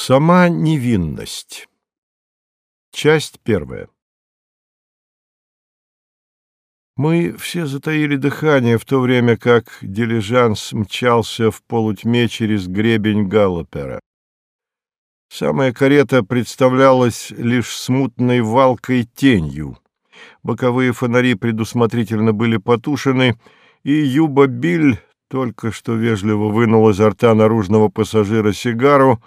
Сама невинность. Часть первая. Мы все затаили дыхание, в то время как дилижанс мчался в полутьме через гребень Галлопера. Самая карета представлялась лишь смутной валкой тенью. Боковые фонари предусмотрительно были потушены, и Юба Биль только что вежливо вынул изо рта наружного пассажира сигару,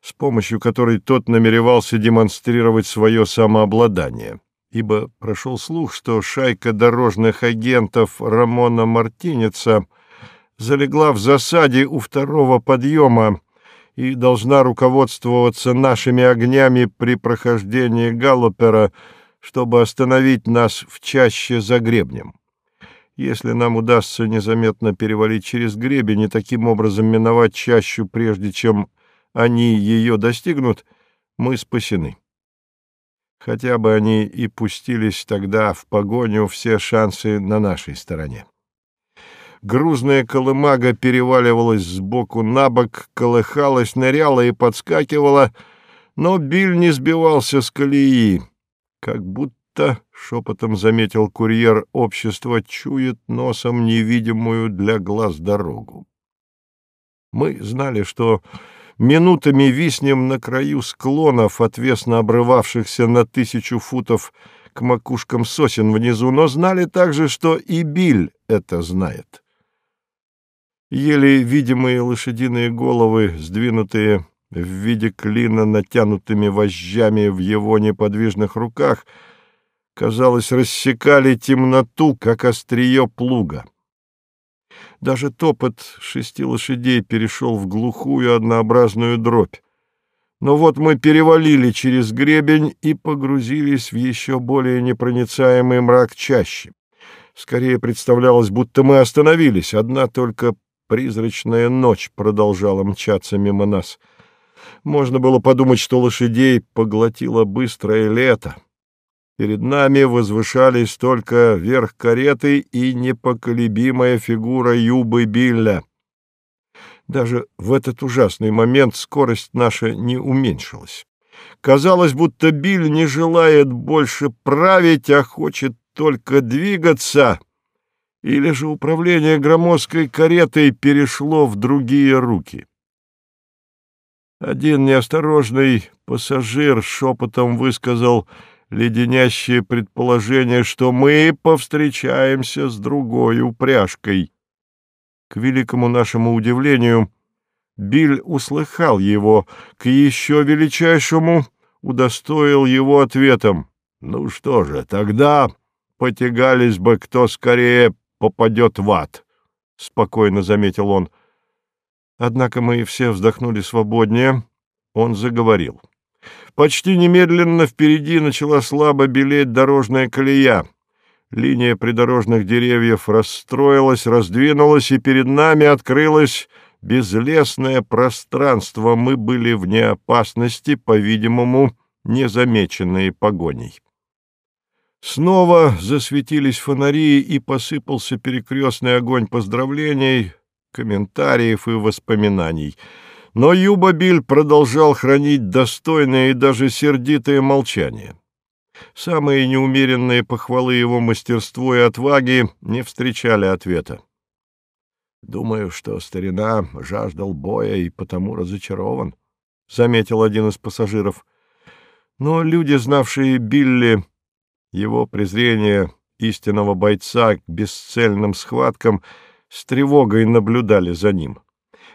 с помощью которой тот намеревался демонстрировать свое самообладание, ибо прошел слух, что шайка дорожных агентов Рамона Мартинеца залегла в засаде у второго подъема и должна руководствоваться нашими огнями при прохождении галлопера, чтобы остановить нас в чаще за гребнем. Если нам удастся незаметно перевалить через гребень и таким образом миновать чащу, прежде чем они ее достигнут, мы спасены. Хотя бы они и пустились тогда в погоню, все шансы на нашей стороне. Грузная колымага переваливалась сбоку на бок, колыхалась, ныряла и подскакивала, но Биль не сбивался с колеи, как будто, — шепотом заметил курьер, — общество чует носом невидимую для глаз дорогу. Мы знали, что минутами виснем на краю склонов, отвесно обрывавшихся на тысячу футов к макушкам сосен внизу, но знали также, что и Биль это знает. Еле видимые лошадиные головы, сдвинутые в виде клина натянутыми вожжами в его неподвижных руках, казалось, рассекали темноту, как острие плуга. Даже топот шести лошадей перешел в глухую однообразную дробь. Но вот мы перевалили через гребень и погрузились в еще более непроницаемый мрак чаще. Скорее представлялось, будто мы остановились, одна только призрачная ночь продолжала мчаться мимо нас. Можно было подумать, что лошадей поглотило быстрое лето. Перед нами возвышались только верх кареты и непоколебимая фигура Юбы Билля. Даже в этот ужасный момент скорость наша не уменьшилась. Казалось, будто Биль не желает больше править, а хочет только двигаться, или же управление громоздкой каретой перешло в другие руки. Один неосторожный пассажир шепотом высказал — леденящее предположение, что мы повстречаемся с другой упряжкой. К великому нашему удивлению, Биль услыхал его, к еще величайшему удостоил его ответом. «Ну что же, тогда потягались бы, кто скорее попадет в ад», — спокойно заметил он. Однако мы все вздохнули свободнее. Он заговорил. Почти немедленно впереди начала слабо белеть дорожная колея. Линия придорожных деревьев расстроилась, раздвинулась, и перед нами открылось безлесное пространство. Мы были вне опасности, по-видимому, незамеченные погоней. Снова засветились фонари, и посыпался перекрестный огонь поздравлений, комментариев и воспоминаний — но Юбабиль продолжал хранить достойное и даже сердитое молчание. Самые неумеренные похвалы его мастерству и отваги не встречали ответа. «Думаю, что старина жаждал боя и потому разочарован», — заметил один из пассажиров. Но люди, знавшие Билли, его презрение истинного бойца к бесцельным схваткам, с тревогой наблюдали за ним.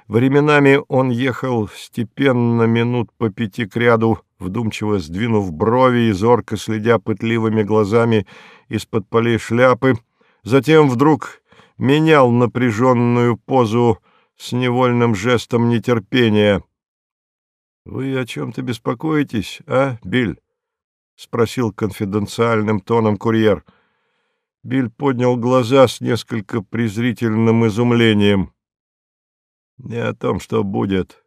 Временами он ехал степенно минут по пяти к ряду, вдумчиво сдвинув брови и зорко следя пытливыми глазами из-под полей шляпы, затем вдруг менял напряженную позу с невольным жестом нетерпения. — Вы о чем-то беспокоитесь, а, Биль? — спросил конфиденциальным тоном курьер. Биль поднял глаза с несколько презрительным изумлением — не о том, что будет,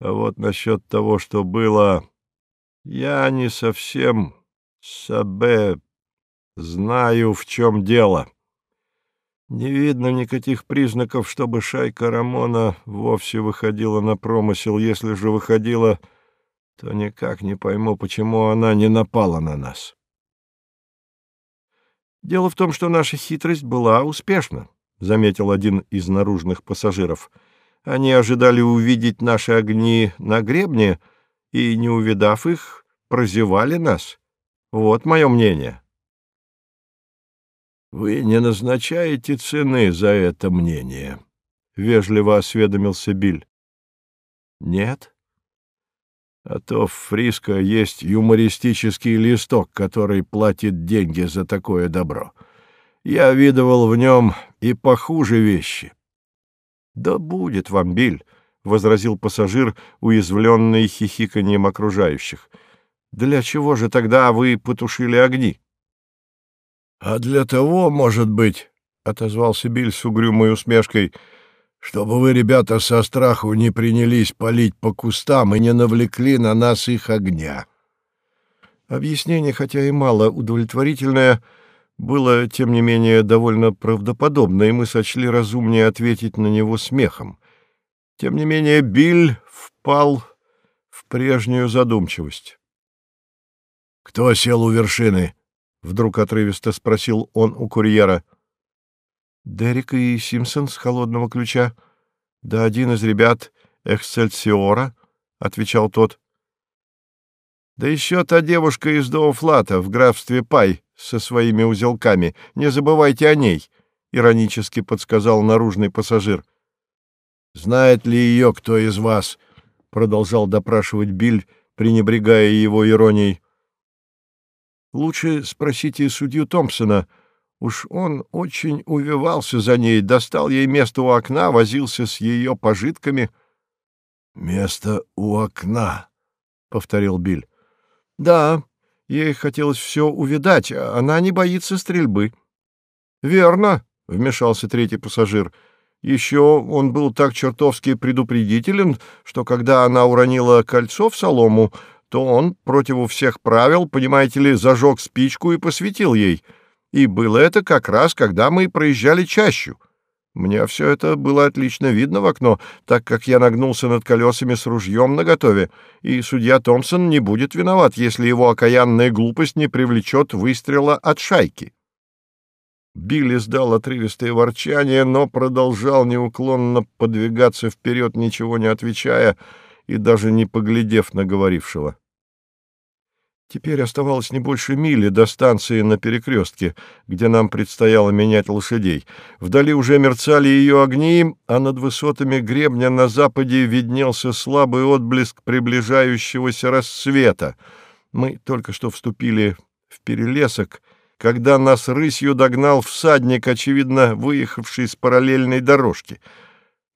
а вот насчет того, что было. Я не совсем сабе знаю, в чем дело. Не видно никаких признаков, чтобы шайка Рамона вовсе выходила на промысел. Если же выходила, то никак не пойму, почему она не напала на нас. Дело в том, что наша хитрость была успешна, — заметил один из наружных пассажиров. Они ожидали увидеть наши огни на гребне и, не увидав их, прозевали нас. Вот мое мнение. — «Вы не назначаете цены за это мнение?» — вежливо осведомился Биль. «Нет». «А то в Фриско есть юмористический листок, который платит деньги за такое добро. Я видывал в нем и похуже вещи». «Да будет вам, Биль», — возразил пассажир, уязвленный хихиканьем окружающих. «Для чего же тогда вы потушили огни?» — А для того, может быть, — отозвался Биль с угрюмой усмешкой, — чтобы вы, ребята, со страху не принялись палить по кустам и не навлекли на нас их огня. Объяснение, хотя и мало удовлетворительное, было, тем не менее, довольно правдоподобно, и мы сочли разумнее ответить на него смехом. Тем не менее, Биль впал в прежнюю задумчивость. — Кто сел у вершины? вдруг отрывисто спросил он у курьера. Дерек и Симпсон с холодного ключа. Да один из ребят Эксцельсиора, отвечал тот. Да еще та девушка из Доуфлата в графстве Пай со своими узелками. Не забывайте о ней, иронически подсказал наружный пассажир. Знает ли ее кто из вас? продолжал допрашивать Биль, пренебрегая его иронией. Лучше спросите судью Томпсона. Уж он очень увивался за ней, достал ей место у окна, возился с ее пожитками. — Место у окна, — повторил Биль. — Да, ей хотелось все увидать, а она не боится стрельбы. — Верно, — вмешался третий пассажир. Еще он был так чертовски предупредителен, что когда она уронила кольцо в солому, то он против всех правил, понимаете ли, зажег спичку и посветил ей. И было это как раз, когда мы проезжали чащу. Мне все это было отлично видно в окно, так как я нагнулся над колесами с ружьем наготове, и судья Томпсон не будет виноват, если его окаянная глупость не привлечет выстрела от шайки. Билли сдал отрывистое ворчание, но продолжал неуклонно подвигаться вперед, ничего не отвечая, — и даже не поглядев на говорившего. Теперь оставалось не больше мили до станции на перекрестке, где нам предстояло менять лошадей. Вдали уже мерцали ее огни, а над высотами гребня на западе виднелся слабый отблеск приближающегося рассвета. Мы только что вступили в перелесок, когда нас рысью догнал всадник, очевидно, выехавший с параллельной дорожки —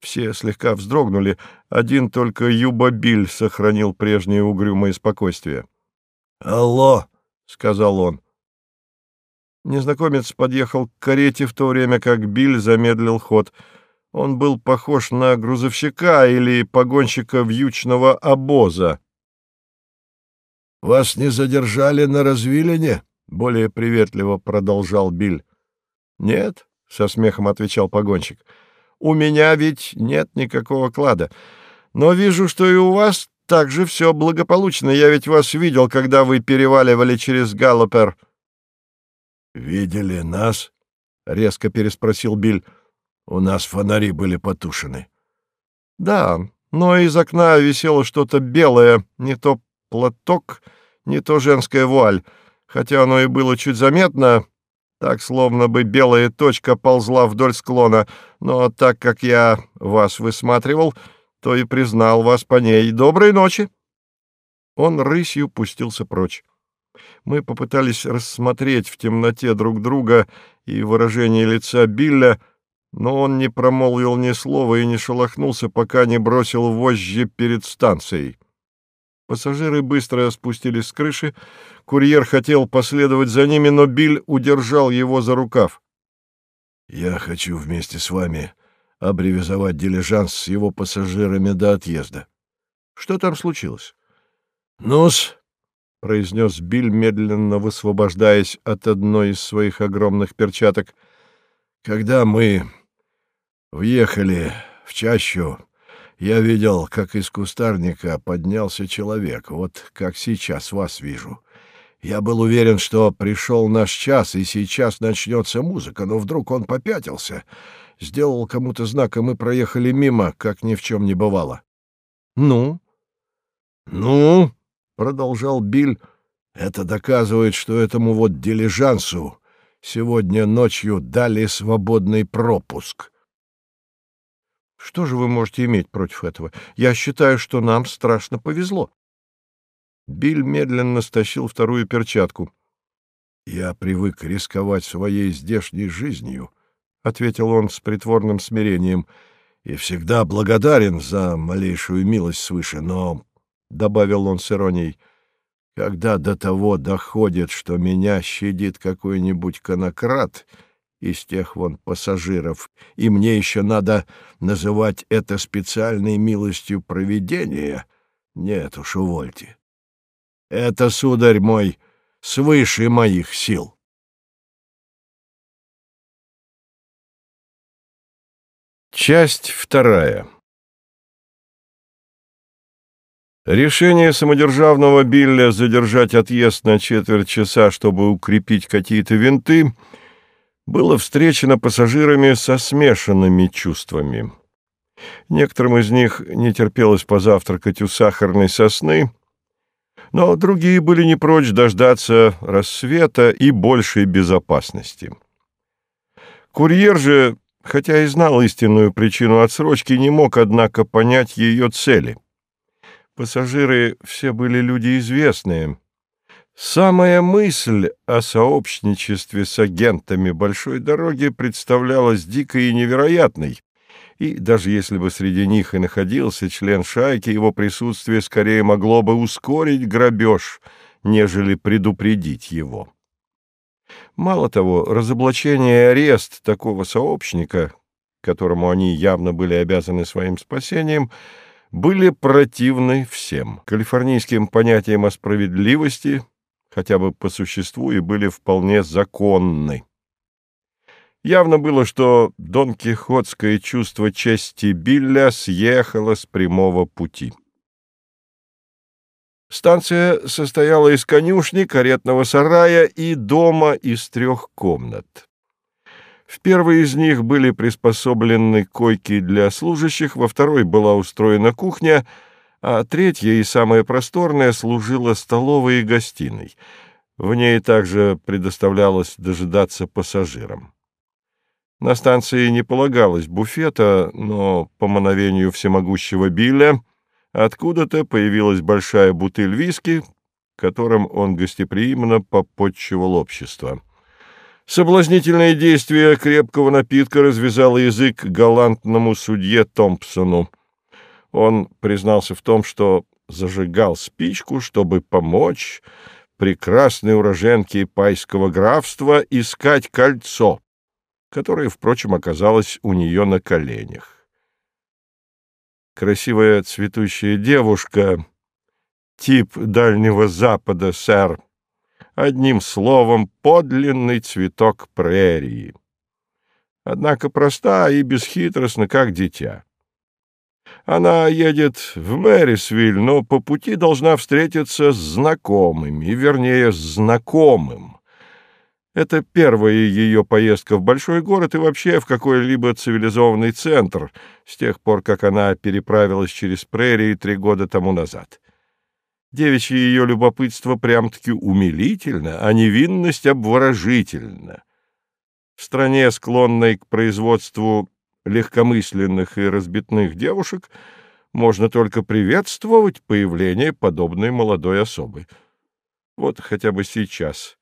все слегка вздрогнули, один только Юбабиль сохранил прежнее угрюмое спокойствие. «Алло!» — сказал он. Незнакомец подъехал к карете в то время, как Биль замедлил ход. Он был похож на грузовщика или погонщика вьючного обоза. «Вас не задержали на развилине?» — более приветливо продолжал Биль. «Нет», — со смехом отвечал погонщик, — у меня ведь нет никакого клада. Но вижу, что и у вас также все благополучно. Я ведь вас видел, когда вы переваливали через Галлопер». «Видели нас?» — резко переспросил Биль. «У нас фонари были потушены». «Да, но из окна висело что-то белое, не то платок, не то женская вуаль. Хотя оно и было чуть заметно, так, словно бы белая точка ползла вдоль склона, но так как я вас высматривал, то и признал вас по ней. Доброй ночи!» Он рысью пустился прочь. Мы попытались рассмотреть в темноте друг друга и выражение лица Билля, но он не промолвил ни слова и не шелохнулся, пока не бросил вожжи перед станцией. Пассажиры быстро спустились с крыши. Курьер хотел последовать за ними, но Биль удержал его за рукав. «Я хочу вместе с вами абревизовать дилижанс с его пассажирами до отъезда». «Что там случилось?» «Ну-с», — произнес Биль, медленно высвобождаясь от одной из своих огромных перчаток, Когда мы въехали в чащу, я видел, как из кустарника поднялся человек, вот как сейчас вас вижу. Я был уверен, что пришел наш час, и сейчас начнется музыка, но вдруг он попятился, сделал кому-то знак, и мы проехали мимо, как ни в чем не бывало. — Ну? — Ну, — продолжал Биль, — это доказывает, что этому вот дилижансу сегодня ночью дали свободный пропуск. — Что же вы можете иметь против этого? Я считаю, что нам страшно повезло. Биль медленно стащил вторую перчатку. — Я привык рисковать своей здешней жизнью, — ответил он с притворным смирением, — и всегда благодарен за малейшую милость свыше, но, — добавил он с иронией, — когда до того доходит, что меня щадит какой-нибудь конократ из тех вон пассажиров, и мне еще надо называть это специальной милостью провидения, нет уж, увольте. Это, сударь мой, свыше моих сил. Часть вторая Решение самодержавного Билля задержать отъезд на четверть часа, чтобы укрепить какие-то винты, было встречено пассажирами со смешанными чувствами. Некоторым из них не терпелось позавтракать у сахарной сосны, но другие были не прочь дождаться рассвета и большей безопасности. Курьер же, хотя и знал истинную причину отсрочки, не мог, однако, понять ее цели. Пассажиры все были люди известные. Самая мысль о сообщничестве с агентами большой дороги представлялась дикой и невероятной, и даже если бы среди них и находился член шайки, его присутствие скорее могло бы ускорить грабеж, нежели предупредить его. Мало того, разоблачение и арест такого сообщника, которому они явно были обязаны своим спасением, были противны всем. Калифорнийским понятиям о справедливости, хотя бы по существу, и были вполне законны. Явно было, что Дон Кихотское чувство чести Билля съехало с прямого пути. Станция состояла из конюшни, каретного сарая и дома из трех комнат. В первой из них были приспособлены койки для служащих, во второй была устроена кухня, а третья и самая просторная служила столовой и гостиной. В ней также предоставлялось дожидаться пассажирам. На станции не полагалось буфета, но по мановению всемогущего Билля откуда-то появилась большая бутыль виски, которым он гостеприимно попотчевал общество. Соблазнительное действие крепкого напитка развязало язык галантному судье Томпсону. Он признался в том, что зажигал спичку, чтобы помочь прекрасной уроженке пайского графства искать кольцо, которая, впрочем, оказалась у нее на коленях. Красивая цветущая девушка, тип Дальнего Запада, сэр, одним словом, подлинный цветок прерии. Однако проста и бесхитростна, как дитя. Она едет в Мэрисвиль, но по пути должна встретиться с знакомыми, вернее, с знакомым, это первая ее поездка в большой город и вообще в какой-либо цивилизованный центр с тех пор, как она переправилась через прерии три года тому назад. Девичье ее любопытство прям-таки умилительно, а невинность обворожительна. В стране, склонной к производству легкомысленных и разбитных девушек, можно только приветствовать появление подобной молодой особы. Вот хотя бы сейчас —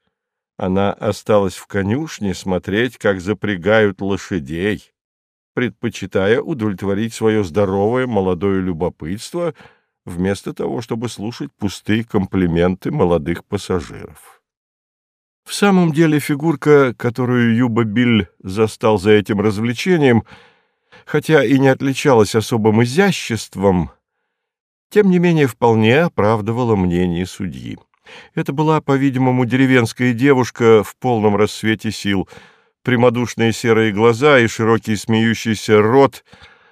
она осталась в конюшне смотреть, как запрягают лошадей, предпочитая удовлетворить свое здоровое молодое любопытство вместо того, чтобы слушать пустые комплименты молодых пассажиров. В самом деле фигурка, которую Юба Биль застал за этим развлечением, хотя и не отличалась особым изяществом, тем не менее вполне оправдывала мнение судьи. Это была, по-видимому, деревенская девушка в полном рассвете сил, Прямодушные серые глаза и широкий смеющийся рот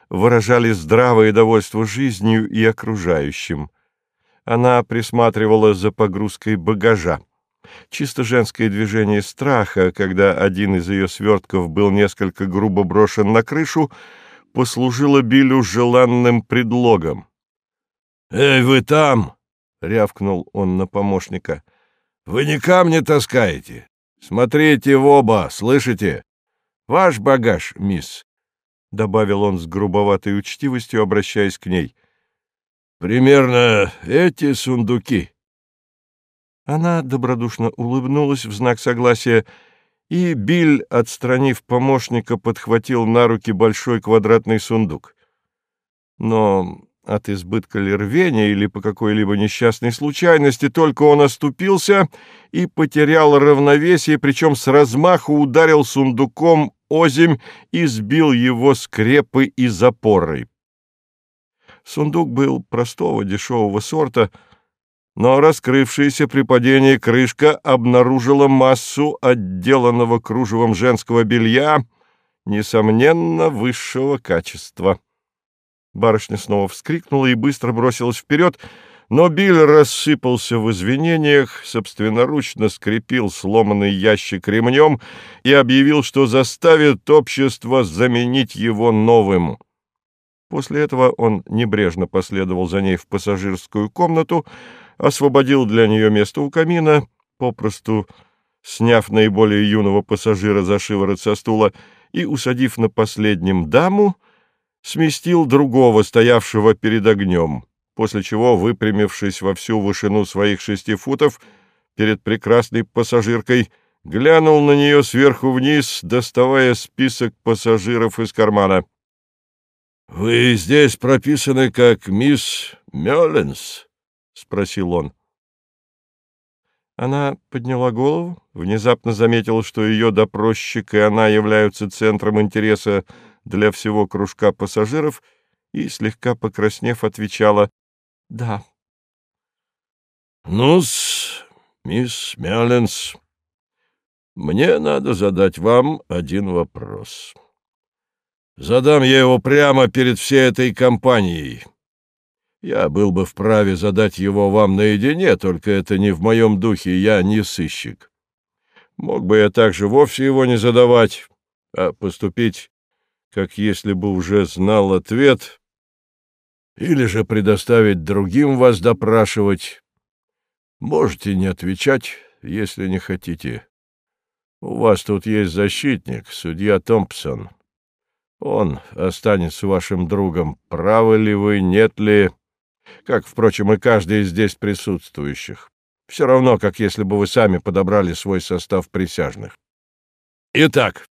выражали здравое довольство жизнью и окружающим. Она присматривала за погрузкой багажа. Чисто женское движение страха, когда один из ее свертков был несколько грубо брошен на крышу, послужило Биллю желанным предлогом. «Эй, вы там!» — рявкнул он на помощника. «Вы не камни таскаете? Смотрите в оба, слышите? Ваш багаж, мисс!» — добавил он с грубоватой учтивостью, обращаясь к ней. «Примерно эти сундуки». Она добродушно улыбнулась в знак согласия, и Биль, отстранив помощника, подхватил на руки большой квадратный сундук. Но от избытка ли рвения или по какой-либо несчастной случайности только он оступился и потерял равновесие, причем с размаху ударил сундуком озимь и сбил его скрепы и запорой. Сундук был простого дешевого сорта — но раскрывшаяся при падении крышка обнаружила массу отделанного кружевом женского белья, несомненно, высшего качества. Барышня снова вскрикнула и быстро бросилась вперед, но Билл рассыпался в извинениях, собственноручно скрепил сломанный ящик ремнем и объявил, что заставит общество заменить его новым. После этого он небрежно последовал за ней в пассажирскую комнату, освободил для нее место у камина, попросту сняв наиболее юного пассажира за шиворот со стула и, усадив на последнем даму, сместил другого, стоявшего перед огнем, после чего, выпрямившись во всю вышину своих шести футов перед прекрасной пассажиркой, глянул на нее сверху вниз, доставая список пассажиров из кармана. — Вы здесь прописаны как мисс Мёлленс? — спросил он. Она подняла голову, внезапно заметила, что ее допросчик и она являются центром интереса для всего кружка пассажиров, и, слегка покраснев, отвечала «Да». «Ну-с, мисс Мелленс, мне надо задать вам один вопрос. Задам я его прямо перед всей этой компанией». Я был бы вправе задать его вам наедине, только это не в моем духе, я не сыщик. Мог бы я также вовсе его не задавать, а поступить, как если бы уже знал ответ, или же предоставить другим вас допрашивать. Можете не отвечать, если не хотите. У вас тут есть защитник, судья Томпсон. Он останется вашим другом. Правы ли вы, нет ли как, впрочем, и каждый из здесь присутствующих. Все равно, как если бы вы сами подобрали свой состав присяжных. Итак,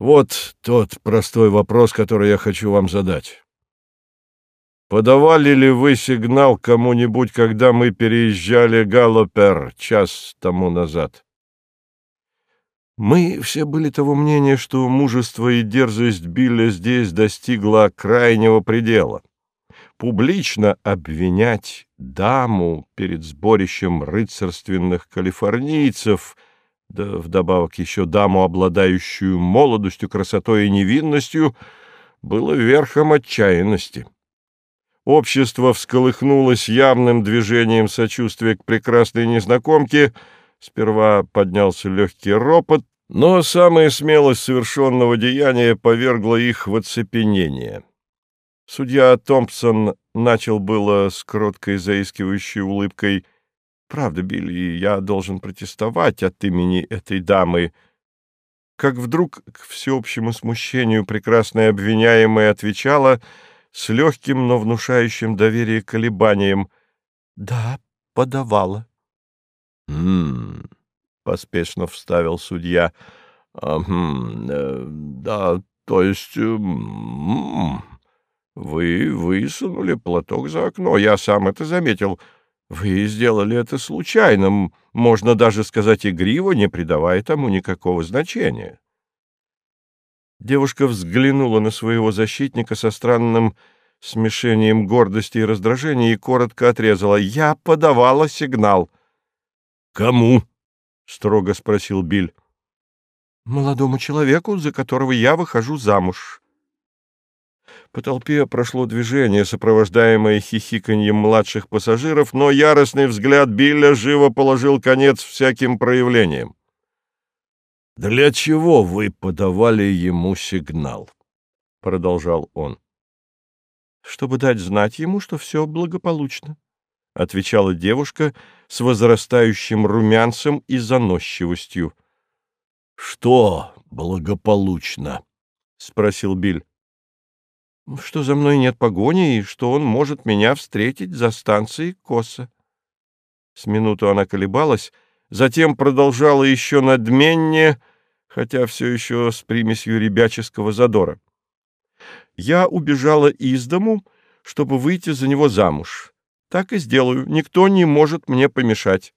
вот тот простой вопрос, который я хочу вам задать. Подавали ли вы сигнал кому-нибудь, когда мы переезжали Галлопер час тому назад? Мы все были того мнения, что мужество и дерзость Билля здесь достигла крайнего предела публично обвинять даму перед сборищем рыцарственных калифорнийцев, да вдобавок еще даму, обладающую молодостью, красотой и невинностью, было верхом отчаянности. Общество всколыхнулось явным движением сочувствия к прекрасной незнакомке, сперва поднялся легкий ропот, но самая смелость совершенного деяния повергла их в оцепенение. Судья Томпсон начал было с кроткой заискивающей улыбкой. «Правда, Билли, я должен протестовать от имени этой дамы». Как вдруг, к всеобщему смущению, прекрасная обвиняемая отвечала с легким, но внушающим доверие колебанием. «Да, подавала». «М-м-м», поспешно вставил судья. «Хм, э, да, то есть... М-м-м». Вы высунули платок за окно, я сам это заметил. Вы сделали это случайно, можно даже сказать игриво, не придавая тому никакого значения. Девушка взглянула на своего защитника со странным смешением гордости и раздражения и коротко отрезала. «Я подавала сигнал». «Кому?» — строго спросил Биль. молодому человеку, за которого я выхожу замуж. По толпе прошло движение, сопровождаемое хихиканьем младших пассажиров, но яростный взгляд Билля живо положил конец всяким проявлениям. «Для чего вы подавали ему сигнал?» — продолжал он. «Чтобы дать знать ему, что все благополучно», — отвечала девушка с возрастающим румянцем и заносчивостью. «Что благополучно?» — спросил Биль. «Что за мной нет погони и что он может меня встретить за станцией Коса». С минуту она колебалась, затем продолжала еще надменнее, хотя все еще с примесью ребяческого задора. «Я убежала из дому, чтобы выйти за него замуж. Так и сделаю, никто не может мне помешать».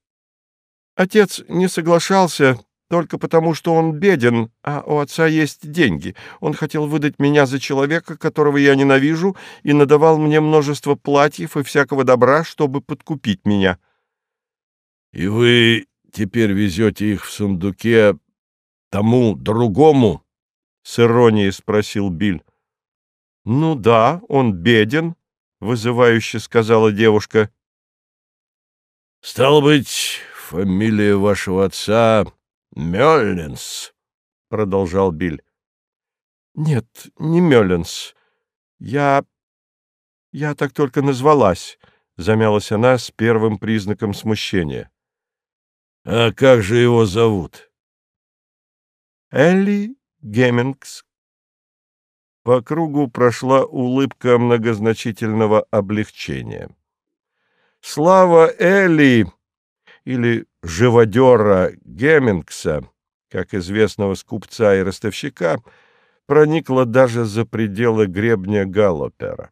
Отец не соглашался, только потому, что он беден, а у отца есть деньги. Он хотел выдать меня за человека, которого я ненавижу, и надавал мне множество платьев и всякого добра, чтобы подкупить меня. — И вы теперь везете их в сундуке тому другому? — с иронией спросил Биль. — Ну да, он беден, — вызывающе сказала девушка. — Стало быть, фамилия вашего отца Мёллинс, — продолжал Биль. — Нет, не Мёллинс. Я... я так только назвалась, — замялась она с первым признаком смущения. — А как же его зовут? — Элли Геммингс. По кругу прошла улыбка многозначительного облегчения. Слава Элли или живодера Геммингса, как известного скупца и ростовщика, проникла даже за пределы гребня Галлопера.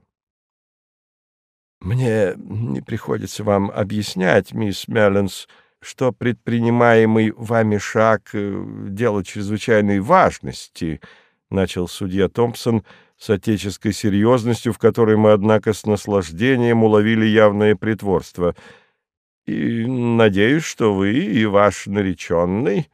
«Мне не приходится вам объяснять, мисс Мелленс, что предпринимаемый вами шаг э, — дело чрезвычайной важности», — начал судья Томпсон с отеческой серьезностью, в которой мы, однако, с наслаждением уловили явное притворство — и надеюсь, что вы и ваш нареченный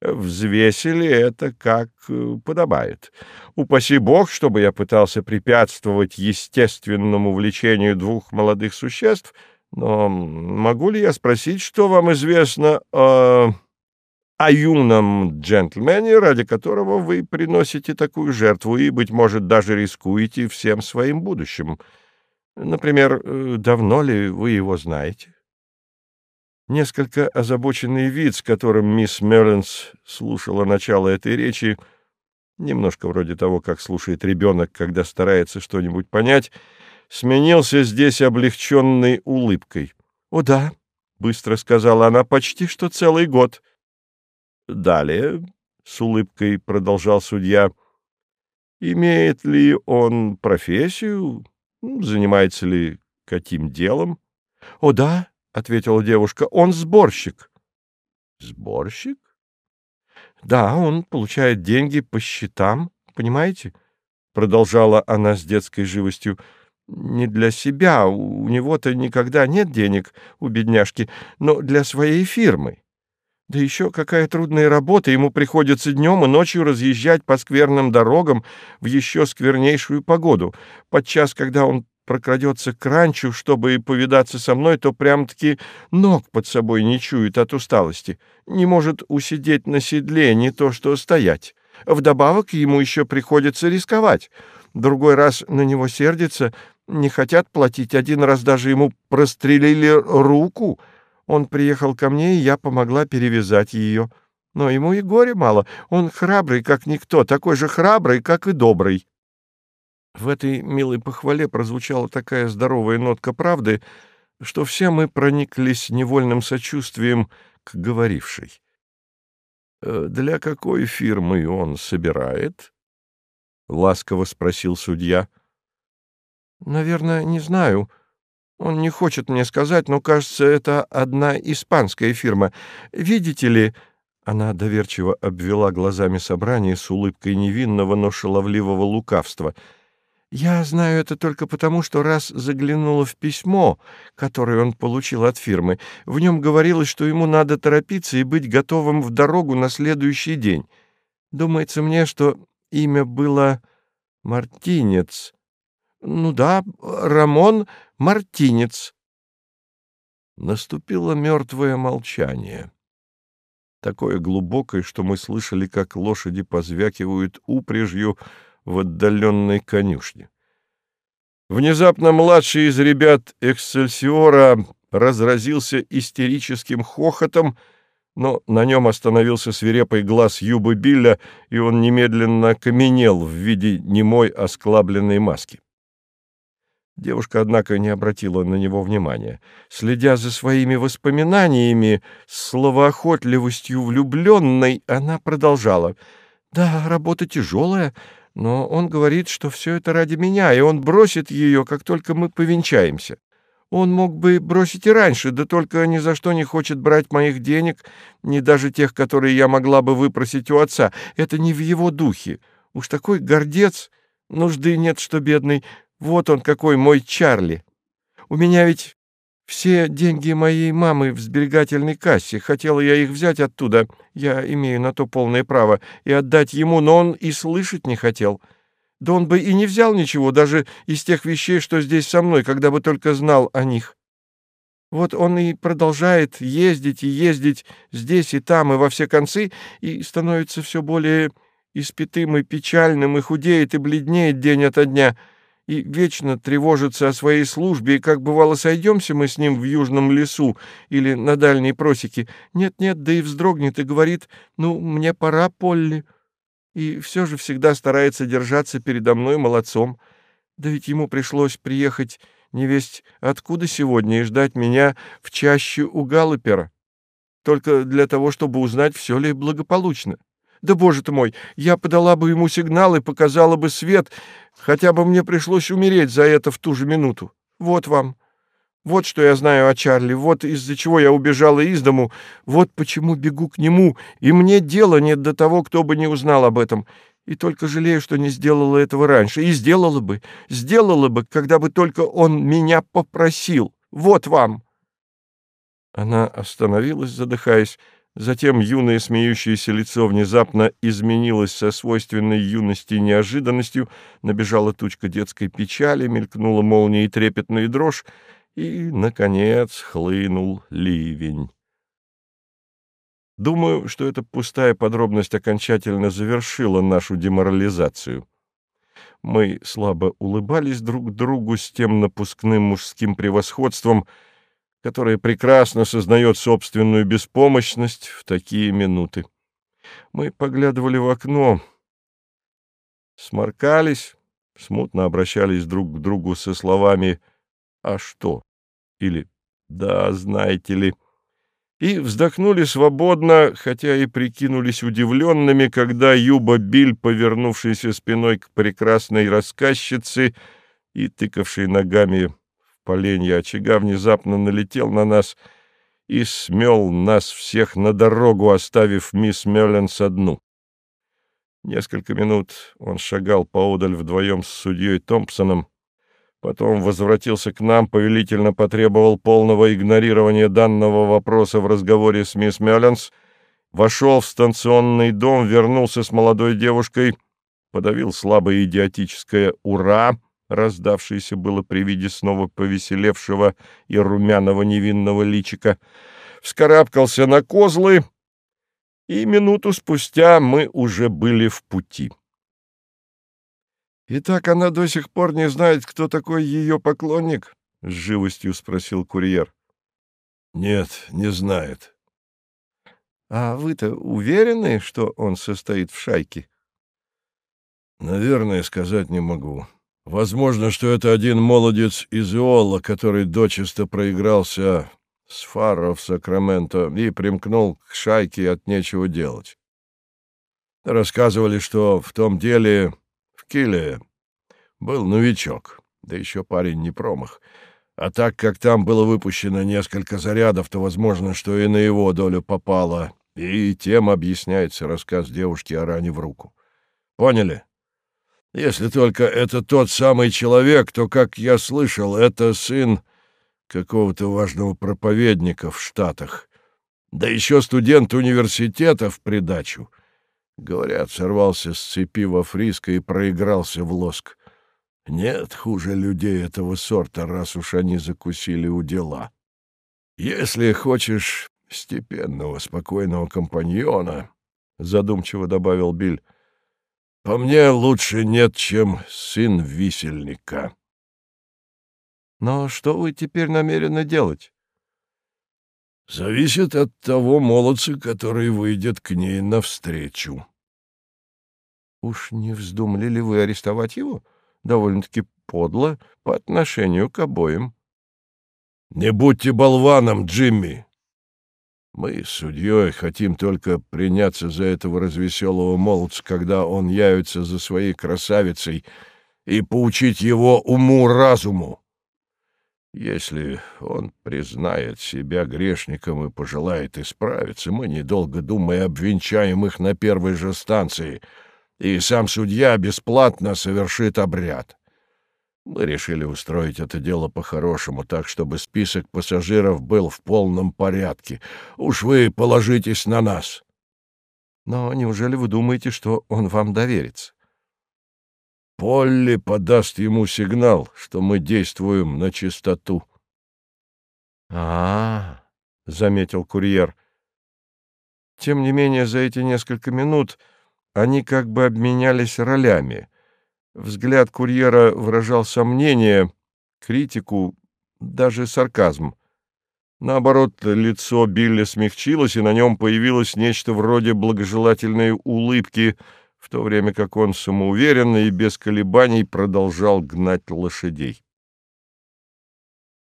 взвесили это как э, подобает. Упаси бог, чтобы я пытался препятствовать естественному влечению двух молодых существ, но могу ли я спросить, что вам известно о, о юном джентльмене, ради которого вы приносите такую жертву и, быть может, даже рискуете всем своим будущим? Например, э, давно ли вы его знаете? Несколько озабоченный вид, с которым мисс Мерленс слушала начало этой речи, немножко вроде того, как слушает ребенок, когда старается что-нибудь понять, сменился здесь облегченной улыбкой. — О да, — быстро сказала она, — почти что целый год. — Далее, — с улыбкой продолжал судья, — имеет ли он профессию, занимается ли каким делом? — О да, ответила девушка. Он сборщик. Сборщик? Да, он получает деньги по счетам, понимаете? Продолжала она с детской живостью. Не для себя, у него-то никогда нет денег, у бедняжки, но для своей фирмы. Да еще какая трудная работа, ему приходится днем и ночью разъезжать по скверным дорогам в еще сквернейшую погоду. Подчас, когда он прокрадется к ранчу, чтобы повидаться со мной, то прям-таки ног под собой не чует от усталости, не может усидеть на седле, не то что стоять. Вдобавок ему еще приходится рисковать. Другой раз на него сердится, не хотят платить, один раз даже ему прострелили руку. Он приехал ко мне, и я помогла перевязать ее. Но ему и горе мало, он храбрый, как никто, такой же храбрый, как и добрый. В этой милой похвале прозвучала такая здоровая нотка правды, что все мы прониклись невольным сочувствием к говорившей. «Э, «Для какой фирмы он собирает?» — ласково спросил судья. «Наверное, не знаю. Он не хочет мне сказать, но, кажется, это одна испанская фирма. Видите ли...» Она доверчиво обвела глазами собрание с улыбкой невинного, но шаловливого лукавства — я знаю это только потому, что раз заглянула в письмо, которое он получил от фирмы. В нем говорилось, что ему надо торопиться и быть готовым в дорогу на следующий день. Думается мне, что имя было Мартинец. Ну да, Рамон Мартинец. Наступило мертвое молчание. Такое глубокое, что мы слышали, как лошади позвякивают упряжью в отдаленной конюшне. Внезапно младший из ребят «Эксцельсиора» разразился истерическим хохотом, но на нем остановился свирепый глаз Юбы Билля, и он немедленно окаменел в виде немой осклабленной маски. Девушка, однако, не обратила на него внимания. Следя за своими воспоминаниями, с словоохотливостью влюбленной, она продолжала. «Да, работа тяжелая, но он говорит, что все это ради меня, и он бросит ее, как только мы повенчаемся. Он мог бы бросить и раньше, да только ни за что не хочет брать моих денег, ни даже тех, которые я могла бы выпросить у отца. Это не в его духе. Уж такой гордец, нужды нет, что бедный. Вот он какой мой Чарли. У меня ведь все деньги моей мамы в сберегательной кассе. Хотела я их взять оттуда, я имею на то полное право, и отдать ему, но он и слышать не хотел. Да он бы и не взял ничего, даже из тех вещей, что здесь со мной, когда бы только знал о них. Вот он и продолжает ездить и ездить здесь и там, и во все концы, и становится все более испитым и печальным, и худеет, и бледнеет день ото дня — и вечно тревожится о своей службе, и как бывало сойдемся мы с ним в южном лесу или на дальней просеке. Нет-нет, да и вздрогнет и говорит, ну, мне пора, Полли. И все же всегда старается держаться передо мной молодцом. Да ведь ему пришлось приехать невесть откуда сегодня и ждать меня в чаще у Галлопера, только для того, чтобы узнать, все ли благополучно. Да, боже ты мой, я подала бы ему сигнал и показала бы свет, хотя бы мне пришлось умереть за это в ту же минуту. Вот вам. Вот что я знаю о Чарли, вот из-за чего я убежала из дому, вот почему бегу к нему, и мне дела нет до того, кто бы не узнал об этом. И только жалею, что не сделала этого раньше. И сделала бы, сделала бы, когда бы только он меня попросил. Вот вам. Она остановилась, задыхаясь. Затем юное смеющееся лицо внезапно изменилось со свойственной юности неожиданностью, набежала тучка детской печали, мелькнула молния и трепетная дрожь, и, наконец, хлынул ливень. Думаю, что эта пустая подробность окончательно завершила нашу деморализацию. Мы слабо улыбались друг другу с тем напускным мужским превосходством — которая прекрасно сознает собственную беспомощность в такие минуты. Мы поглядывали в окно, сморкались, смутно обращались друг к другу со словами «А что?» или «Да, знаете ли», и вздохнули свободно, хотя и прикинулись удивленными, когда Юба Биль, повернувшийся спиной к прекрасной рассказчице и тыкавший ногами поленья очага внезапно налетел на нас и смел нас всех на дорогу, оставив мисс Мерленс одну. Несколько минут он шагал поодаль вдвоем с судьей Томпсоном, потом возвратился к нам, повелительно потребовал полного игнорирования данного вопроса в разговоре с мисс Мерленс, вошел в станционный дом, вернулся с молодой девушкой, подавил слабое идиотическое «Ура!» Раздавшееся было при виде снова повеселевшего и румяного невинного личика, вскарабкался на козлы, и минуту спустя мы уже были в пути. «И так она до сих пор не знает, кто такой ее поклонник?» — с живостью спросил курьер. «Нет, не знает». «А вы-то уверены, что он состоит в шайке?» «Наверное, сказать не могу. Возможно, что это один молодец из Иолла, который дочисто проигрался с Фарро в Сакраменто и примкнул к шайке от нечего делать. Рассказывали, что в том деле в Киле был новичок, да еще парень не промах. А так как там было выпущено несколько зарядов, то возможно, что и на его долю попало. И тем объясняется рассказ девушки о ране в руку. Поняли? Если только это тот самый человек, то, как я слышал, это сын какого-то важного проповедника в Штатах. Да еще студент университета в придачу. Говорят, сорвался с цепи во Фриско и проигрался в лоск. Нет хуже людей этого сорта, раз уж они закусили у дела. Если хочешь степенного, спокойного компаньона, — задумчиво добавил Биль, — по мне лучше нет, чем сын висельника. Но что вы теперь намерены делать? Зависит от того молодца, который выйдет к ней навстречу. Уж не вздумали ли вы арестовать его? Довольно-таки подло по отношению к обоим. Не будьте болваном, Джимми. Мы с судьей хотим только приняться за этого развеселого молодца, когда он явится за своей красавицей, и поучить его уму-разуму. Если он признает себя грешником и пожелает исправиться, мы, недолго думая, обвенчаем их на первой же станции, и сам судья бесплатно совершит обряд. Мы решили устроить это дело по-хорошему, так, чтобы список пассажиров был в полном порядке. Уж вы положитесь на нас. Но неужели вы думаете, что он вам доверится? Полли подаст ему сигнал, что мы действуем на чистоту. А, -а, заметил курьер. Тем не менее, за эти несколько минут они как бы обменялись ролями. Взгляд курьера выражал сомнение, критику, даже сарказм. Наоборот, лицо Билли смягчилось, и на нем появилось нечто вроде благожелательной улыбки — в то время как он самоуверенно и без колебаний продолжал гнать лошадей.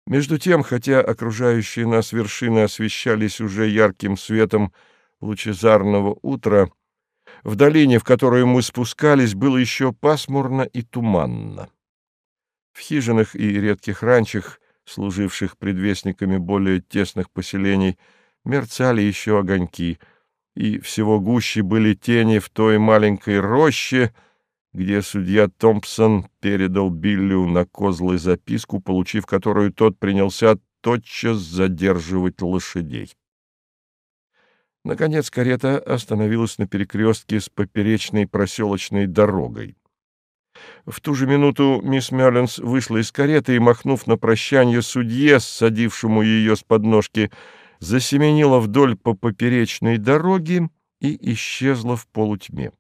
Между тем, хотя окружающие нас вершины освещались уже ярким светом лучезарного утра, в долине, в которую мы спускались, было еще пасмурно и туманно. В хижинах и редких ранчах, служивших предвестниками более тесных поселений, мерцали еще огоньки — и всего гуще были тени в той маленькой роще, где судья Томпсон передал Биллю на козлы записку, получив которую тот принялся тотчас задерживать лошадей. Наконец карета остановилась на перекрестке с поперечной проселочной дорогой. В ту же минуту мисс Мерленс вышла из кареты и, махнув на прощание судье, садившему ее с подножки, засеменила вдоль по поперечной дороге и исчезла в полутьме.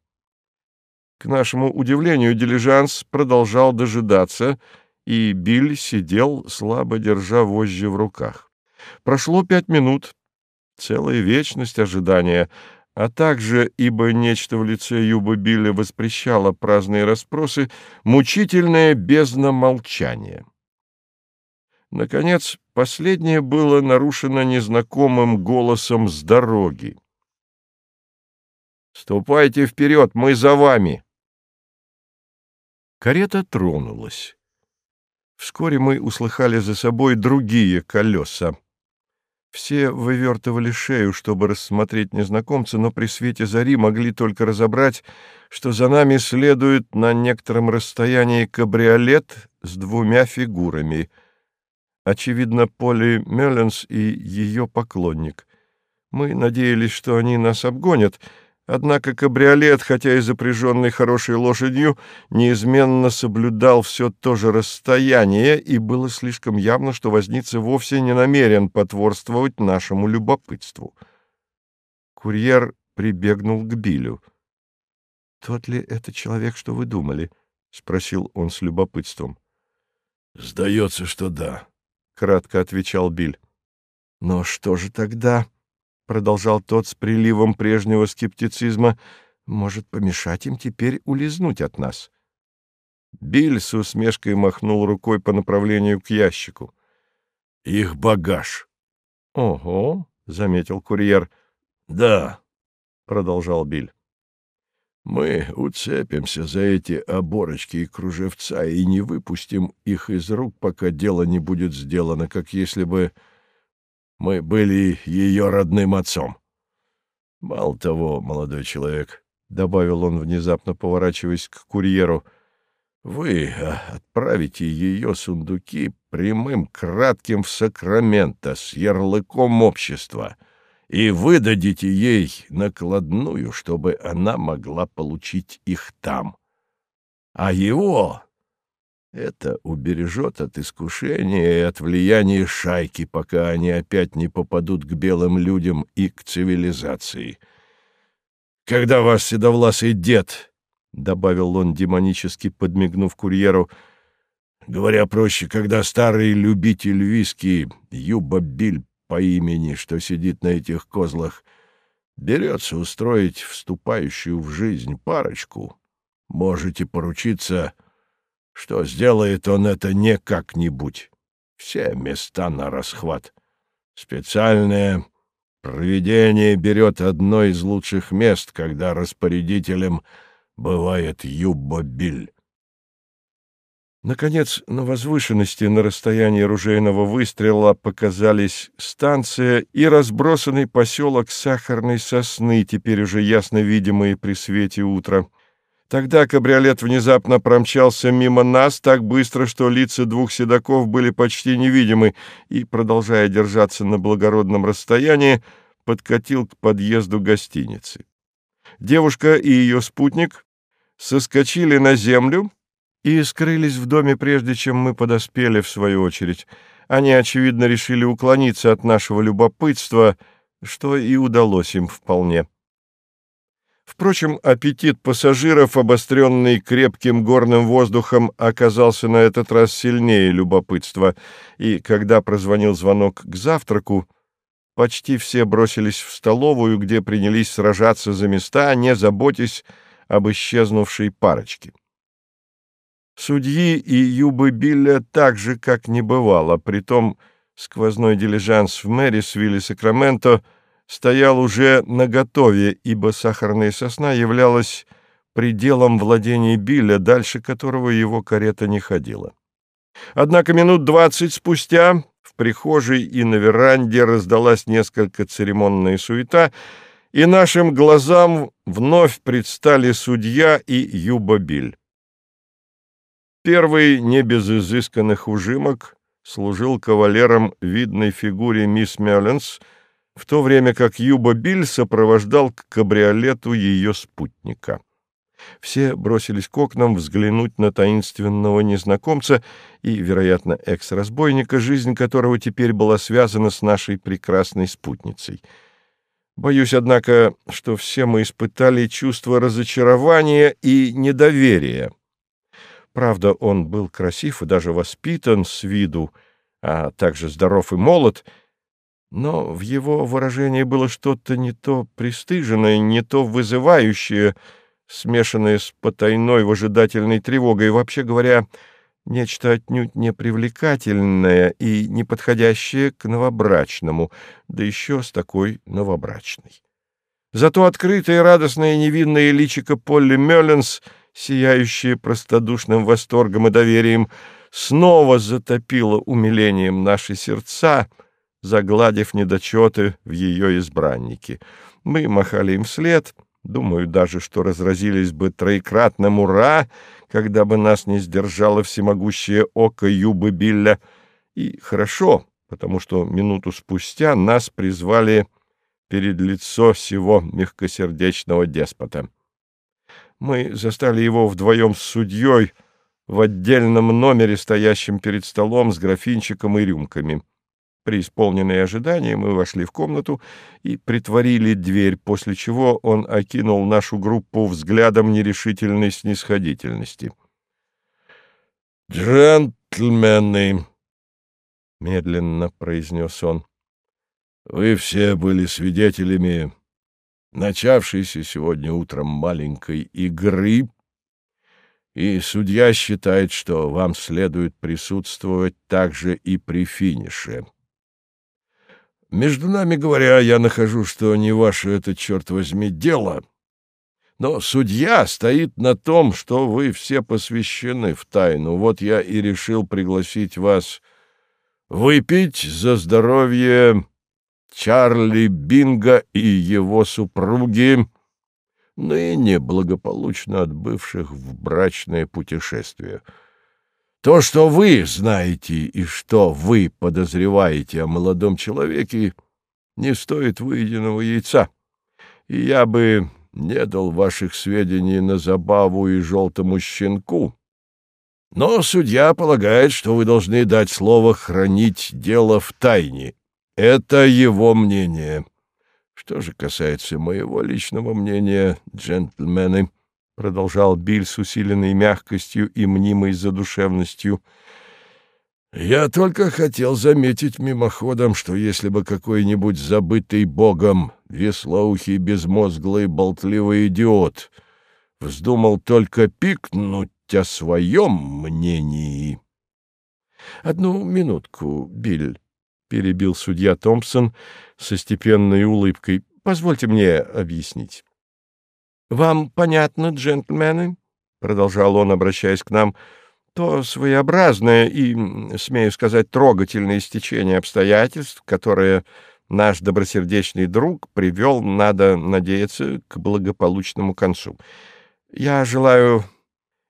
К нашему удивлению, дилижанс продолжал дожидаться, и Биль сидел, слабо держа вожжи в руках. Прошло пять минут, целая вечность ожидания, а также, ибо нечто в лице Юба Билля воспрещало праздные расспросы, мучительное бездна молчания. Наконец, последнее было нарушено незнакомым голосом с дороги. «Ступайте вперед, мы за вами!» Карета тронулась. Вскоре мы услыхали за собой другие колеса. Все вывертывали шею, чтобы рассмотреть незнакомца, но при свете зари могли только разобрать, что за нами следует на некотором расстоянии кабриолет с двумя фигурами — очевидно, Поли Мелленс и ее поклонник. Мы надеялись, что они нас обгонят, однако кабриолет, хотя и запряженный хорошей лошадью, неизменно соблюдал все то же расстояние, и было слишком явно, что возница вовсе не намерен потворствовать нашему любопытству. Курьер прибегнул к Билю. «Тот ли это человек, что вы думали?» — спросил он с любопытством. «Сдается, что да», кратко отвечал Биль. Но что же тогда, продолжал тот с приливом прежнего скептицизма, может помешать им теперь улизнуть от нас? Биль с усмешкой махнул рукой по направлению к ящику. Их багаж. Ого, заметил курьер. Да, продолжал Биль. Мы уцепимся за эти оборочки и кружевца и не выпустим их из рук, пока дело не будет сделано, как если бы мы были ее родным отцом. Мало того, молодой человек, — добавил он, внезапно поворачиваясь к курьеру, — вы а, отправите ее сундуки прямым кратким в Сакраменто с ярлыком общества — и выдадите ей накладную, чтобы она могла получить их там. А его это убережет от искушения и от влияния шайки, пока они опять не попадут к белым людям и к цивилизации. Когда ваш седовласый дед, — добавил он, демонически подмигнув курьеру, — говоря проще, когда старый любитель виски Юба Биль по имени, что сидит на этих козлах, берется устроить вступающую в жизнь парочку, можете поручиться, что сделает он это не как-нибудь. Все места на расхват. Специальное проведение берет одно из лучших мест, когда распорядителем бывает Юбба Биль. Наконец, на возвышенности на расстоянии ружейного выстрела показались станция и разбросанный поселок Сахарной Сосны, теперь уже ясно видимые при свете утра. Тогда кабриолет внезапно промчался мимо нас так быстро, что лица двух седаков были почти невидимы, и, продолжая держаться на благородном расстоянии, подкатил к подъезду гостиницы. Девушка и ее спутник соскочили на землю, и скрылись в доме, прежде чем мы подоспели, в свою очередь. Они, очевидно, решили уклониться от нашего любопытства, что и удалось им вполне. Впрочем, аппетит пассажиров, обостренный крепким горным воздухом, оказался на этот раз сильнее любопытства, и когда прозвонил звонок к завтраку, почти все бросились в столовую, где принялись сражаться за места, не заботясь об исчезнувшей парочке. Судьи и Юбы Билля так же, как не бывало, притом сквозной дилижанс в Мэрисвилле, Сакраменто, стоял уже наготове, ибо сахарная сосна являлась пределом владения Билля, дальше которого его карета не ходила. Однако минут двадцать спустя в прихожей и на веранде раздалась несколько церемонная суета, и нашим глазам вновь предстали судья и Юба Биль. Первый, не без изысканных ужимок, служил кавалером видной фигуре мисс Мелленс, в то время как Юба Биль сопровождал к кабриолету ее спутника. Все бросились к окнам взглянуть на таинственного незнакомца и, вероятно, экс-разбойника, жизнь которого теперь была связана с нашей прекрасной спутницей. Боюсь, однако, что все мы испытали чувство разочарования и недоверия. Правда, он был красив и даже воспитан с виду, а также здоров и молод, но в его выражении было что-то не то пристыженное, не то вызывающее, смешанное с потайной выжидательной тревогой, вообще говоря, нечто отнюдь непривлекательное и неподходящее к новобрачному, да еще с такой новобрачной. Зато открытое, радостное и невинное личико Полли Мелленс — сияющее простодушным восторгом и доверием, снова затопило умилением наши сердца, загладив недочеты в ее избраннике. Мы махали им вслед, думаю даже, что разразились бы троекратным «Ура!», когда бы нас не сдержало всемогущее око Юбы Билля. И хорошо, потому что минуту спустя нас призвали перед лицо всего мягкосердечного деспота. Мы застали его вдвоем с судьей в отдельном номере, стоящем перед столом с графинчиком и рюмками. При исполненной ожидании мы вошли в комнату и притворили дверь, после чего он окинул нашу группу взглядом нерешительной снисходительности. «Джентльмены!» — медленно произнес он. «Вы все были свидетелями начавшейся сегодня утром маленькой игры, и судья считает, что вам следует присутствовать также и при финише. Между нами говоря, я нахожу, что не ваше это, черт возьми, дело, но судья стоит на том, что вы все посвящены в тайну. Вот я и решил пригласить вас выпить за здоровье Чарли Бинга и его супруги, ныне благополучно отбывших в брачное путешествие. То, что вы знаете и что вы подозреваете о молодом человеке, не стоит выеденного яйца, и я бы не дал ваших сведений на забаву и желтому щенку. Но судья полагает, что вы должны дать слово хранить дело в тайне. Это его мнение. Что же касается моего личного мнения, джентльмены, — продолжал Биль с усиленной мягкостью и мнимой задушевностью, — я только хотел заметить мимоходом, что если бы какой-нибудь забытый богом, веслоухий, безмозглый, болтливый идиот вздумал только пикнуть о своем мнении... — Одну минутку, Биль, — перебил судья Томпсон со степенной улыбкой. — Позвольте мне объяснить. — Вам понятно, джентльмены? — продолжал он, обращаясь к нам, — то своеобразное и, смею сказать, трогательное стечение обстоятельств, которое наш добросердечный друг привел, надо надеяться, к благополучному концу. Я желаю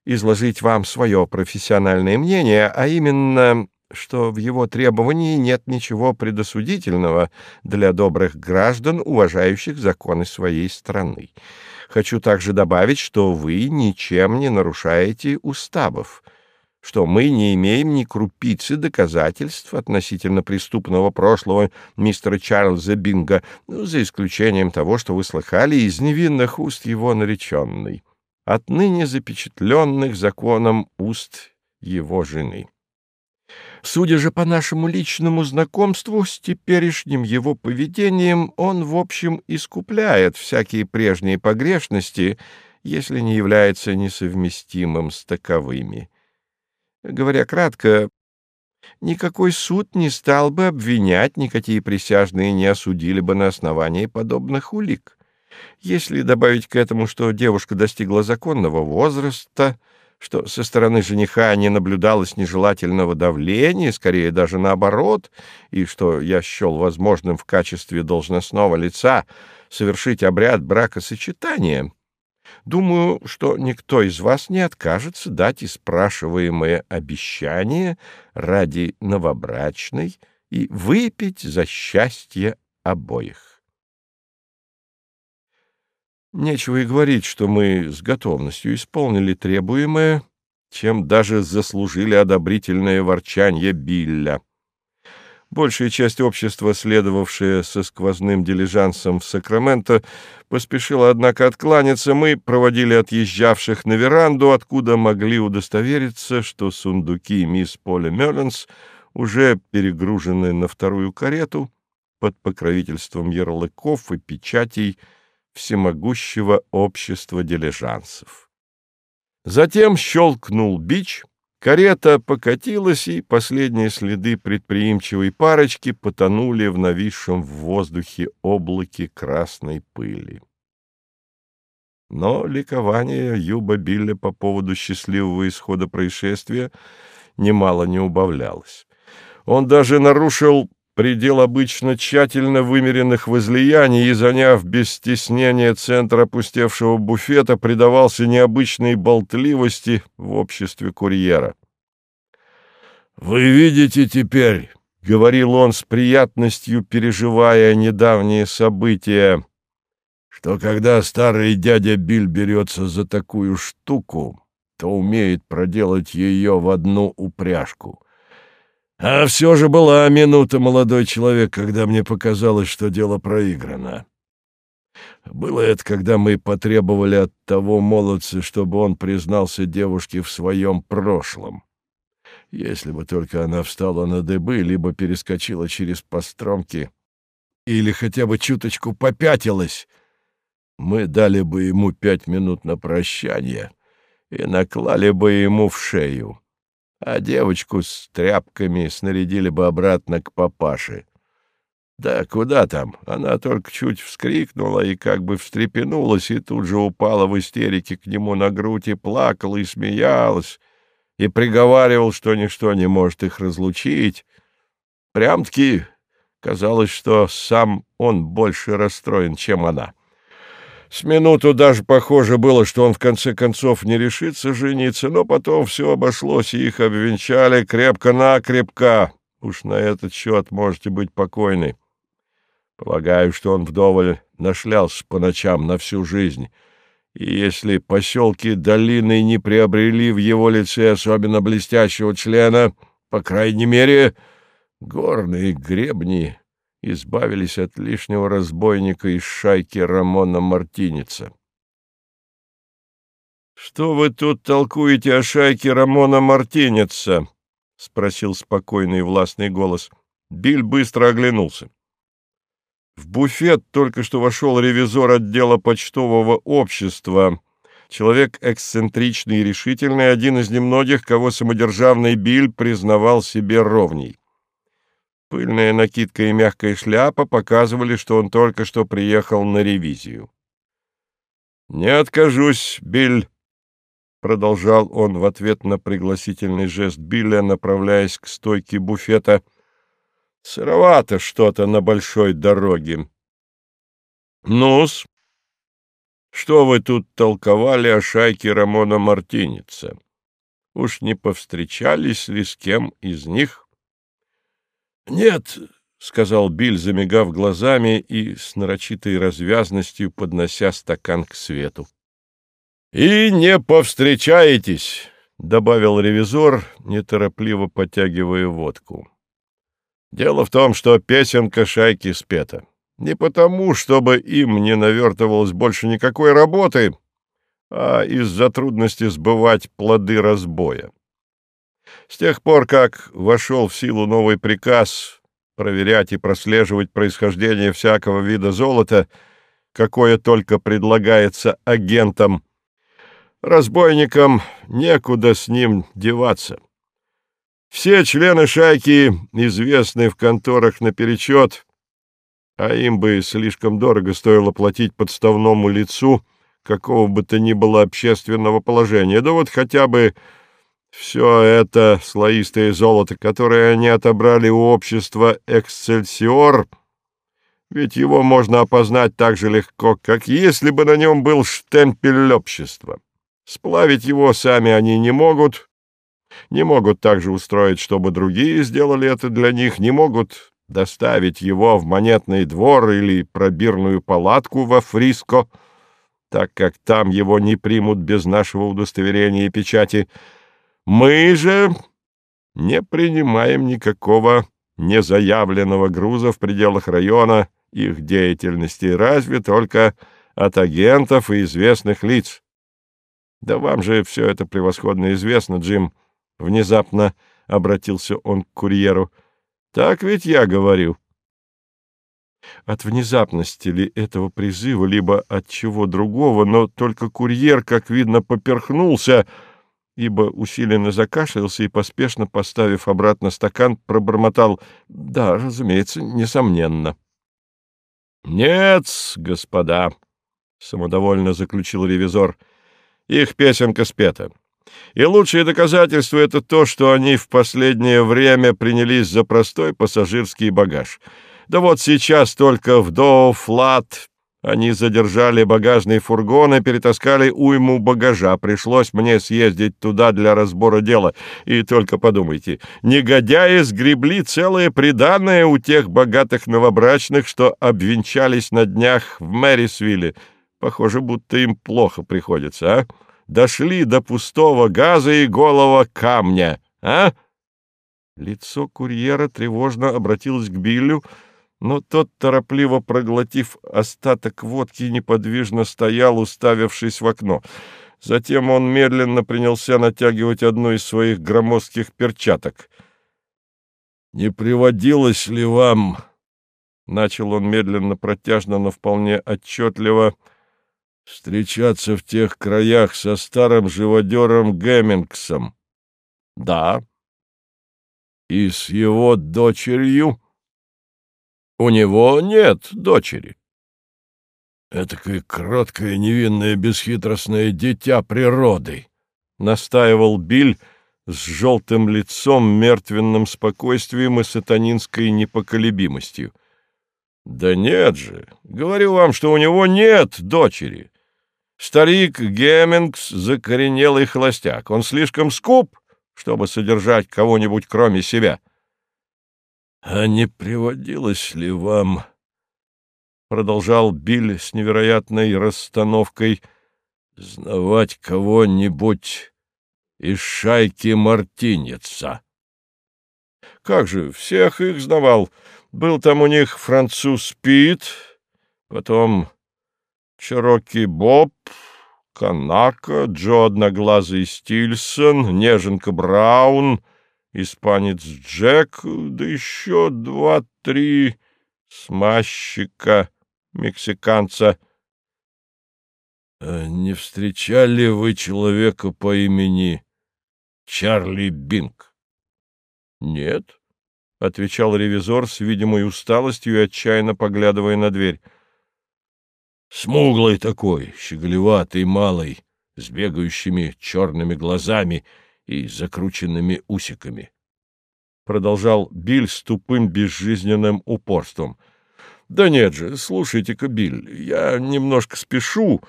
изложить вам свое профессиональное мнение, а именно, что в его требовании нет ничего предосудительного для добрых граждан, уважающих законы своей страны. Хочу также добавить, что вы ничем не нарушаете уставов что мы не имеем ни крупицы доказательств относительно преступного прошлого мистера Чарльза Бинга, ну, за исключением того, что вы слыхали из невинных уст его нареченной, отныне запечатленных законом уст его жены. Судя же по нашему личному знакомству с теперешним его поведением, он, в общем, искупляет всякие прежние погрешности, если не является несовместимым с таковыми. Говоря кратко, никакой суд не стал бы обвинять, никакие присяжные не осудили бы на основании подобных улик. Если добавить к этому, что девушка достигла законного возраста, что со стороны жениха не наблюдалось нежелательного давления, скорее даже наоборот, и что я счел возможным в качестве должностного лица совершить обряд бракосочетания, Думаю, что никто из вас не откажется дать испрашиваемое обещание ради новобрачной и выпить за счастье обоих. Нечего и говорить, что мы с готовностью исполнили требуемое, чем даже заслужили одобрительное ворчанье Билля. Большая часть общества, следовавшая со сквозным дилижансом в Сакраменто, поспешила, однако, откланяться. Мы проводили отъезжавших на веранду, откуда могли удостовериться, что сундуки мисс Поля Мелленс уже перегружены на вторую карету под покровительством ярлыков и печатей всемогущего общества дилижансов. Затем щелкнул бич — Карета покатилась, и последние следы предприимчивой парочки потонули в нависшем в воздухе облаке красной пыли. Но ликование Юба Билля по поводу счастливого исхода происшествия немало не убавлялось. Он даже нарушил предел обычно тщательно вымеренных возлияний и, заняв без стеснения центр опустевшего буфета, предавался необычной болтливости в обществе курьера. «Вы видите теперь», — говорил он с приятностью, переживая недавние события, что когда старый дядя Биль берется за такую штуку, то умеет проделать ее в одну упряжку — а все же была минута, молодой человек, когда мне показалось, что дело проиграно. Было это, когда мы потребовали от того молодца, чтобы он признался девушке в своем прошлом. Если бы только она встала на дыбы, либо перескочила через постромки, или хотя бы чуточку попятилась, мы дали бы ему пять минут на прощание и наклали бы ему в шею а девочку с тряпками снарядили бы обратно к папаше. Да куда там? Она только чуть вскрикнула и как бы встрепенулась, и тут же упала в истерике к нему на грудь и плакала, и смеялась, и приговаривал, что ничто не может их разлучить. Прям-таки казалось, что сам он больше расстроен, чем она. — с минуту даже похоже было, что он в конце концов не решится жениться, но потом все обошлось, и их обвенчали крепко-накрепко. Уж на этот счет можете быть покойны. Полагаю, что он вдоволь нашлялся по ночам на всю жизнь, и если поселки долины не приобрели в его лице особенно блестящего члена, по крайней мере, горные гребни избавились от лишнего разбойника из шайки Рамона Мартиница. «Что вы тут толкуете о шайке Рамона Мартинеца?» — спросил спокойный властный голос. Биль быстро оглянулся. В буфет только что вошел ревизор отдела почтового общества, человек эксцентричный и решительный, один из немногих, кого самодержавный Биль признавал себе ровней. Пыльная накидка и мягкая шляпа показывали, что он только что приехал на ревизию. «Не откажусь, Биль», — продолжал он в ответ на пригласительный жест Билля, направляясь к стойке буфета. «Сыровато что-то на большой дороге». «Ну-с, что вы тут толковали о шайке Рамона Мартиница? Уж не повстречались ли с кем из них?» «Нет», — сказал Биль, замигав глазами и с нарочитой развязностью поднося стакан к свету. «И не повстречаетесь», — добавил ревизор, неторопливо потягивая водку. «Дело в том, что песенка шайки спета. Не потому, чтобы им не навертывалось больше никакой работы, а из-за трудности сбывать плоды разбоя. С тех пор, как вошел в силу новый приказ проверять и прослеживать происхождение всякого вида золота, какое только предлагается агентам, разбойникам некуда с ним деваться. Все члены шайки известны в конторах наперечет, а им бы слишком дорого стоило платить подставному лицу какого бы то ни было общественного положения. Да вот хотя бы все это слоистое золото, которое они отобрали у общества «Эксцельсиор», ведь его можно опознать так же легко, как если бы на нем был штемпель общества. Сплавить его сами они не могут, не могут также устроить, чтобы другие сделали это для них, не могут доставить его в монетный двор или пробирную палатку во Фриско, так как там его не примут без нашего удостоверения и печати. Мы же не принимаем никакого незаявленного груза в пределах района их деятельности, разве только от агентов и известных лиц. Да вам же все это превосходно известно, Джим. Внезапно обратился он к курьеру. Так ведь я говорю. От внезапности ли этого призыва, либо от чего другого, но только курьер, как видно, поперхнулся, ибо усиленно закашлялся и, поспешно поставив обратно стакан, пробормотал «Да, разумеется, несомненно». «Нет, господа», — самодовольно заключил ревизор, — их песенка спета. И лучшее доказательство — это то, что они в последнее время принялись за простой пассажирский багаж. Да вот сейчас только в Доу-Флат они задержали багажный фургон и перетаскали уйму багажа. Пришлось мне съездить туда для разбора дела. И только подумайте, негодяи сгребли целое приданное у тех богатых новобрачных, что обвенчались на днях в Мэрисвилле. Похоже, будто им плохо приходится, а? Дошли до пустого газа и голого камня, а? Лицо курьера тревожно обратилось к Биллю, но тот, торопливо проглотив остаток водки, неподвижно стоял, уставившись в окно. Затем он медленно принялся натягивать одну из своих громоздких перчаток. «Не приводилось ли вам...» — начал он медленно, протяжно, но вполне отчетливо — встречаться в тех краях со старым живодером Гэммингсом? — Да. — И с его дочерью? — У него нет дочери. — Этакое кроткое, невинное, бесхитростное дитя природы, — настаивал Биль с желтым лицом, мертвенным спокойствием и сатанинской непоколебимостью. — Да нет же, говорю вам, что у него нет дочери. Старик Геммингс — закоренелый холостяк. Он слишком скуп, чтобы содержать кого-нибудь кроме себя. — А не приводилось ли вам продолжал Биль с невероятной расстановкой, знавать кого-нибудь из шайки Мартинеца. Как же, всех их знавал. Был там у них француз Пит, потом Чероки Боб, Канака, Джо Одноглазый Стильсон, Неженка Браун, Испанец Джек, да еще два-три смазчика, мексиканца. А не встречали вы человека по имени Чарли Бинг? Нет, — отвечал ревизор с видимой усталостью и отчаянно поглядывая на дверь. Смуглый такой, щеголеватый, малый, с бегающими черными глазами и закрученными усиками. Продолжал Биль с тупым безжизненным упорством. «Да нет же, слушайте-ка, Биль, я немножко спешу,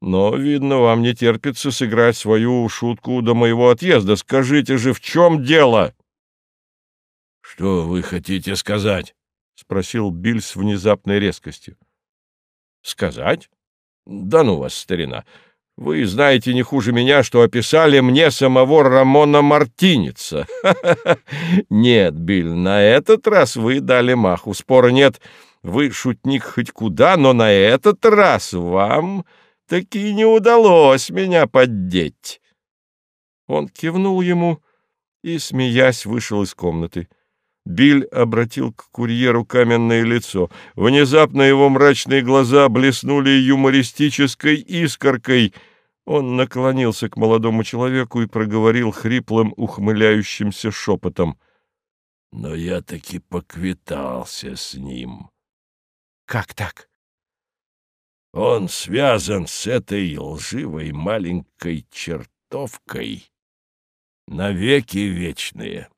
но, видно, вам не терпится сыграть свою шутку до моего отъезда. Скажите же, в чем дело?» «Что вы хотите сказать?» — спросил Биль с внезапной резкостью. Сказать? Да ну вас, старина. Вы знаете не хуже меня, что описали мне самого Рамона Мартиница. Нет, Биль, на этот раз вы дали маху. Спора нет. Вы шутник хоть куда, но на этот раз вам таки не удалось меня поддеть. Он кивнул ему и, смеясь, вышел из комнаты. Биль обратил к курьеру каменное лицо. Внезапно его мрачные глаза блеснули юмористической искоркой. Он наклонился к молодому человеку и проговорил хриплым, ухмыляющимся шепотом. — Но я таки поквитался с ним. — Как так? — Он связан с этой лживой маленькой чертовкой навеки вечные. —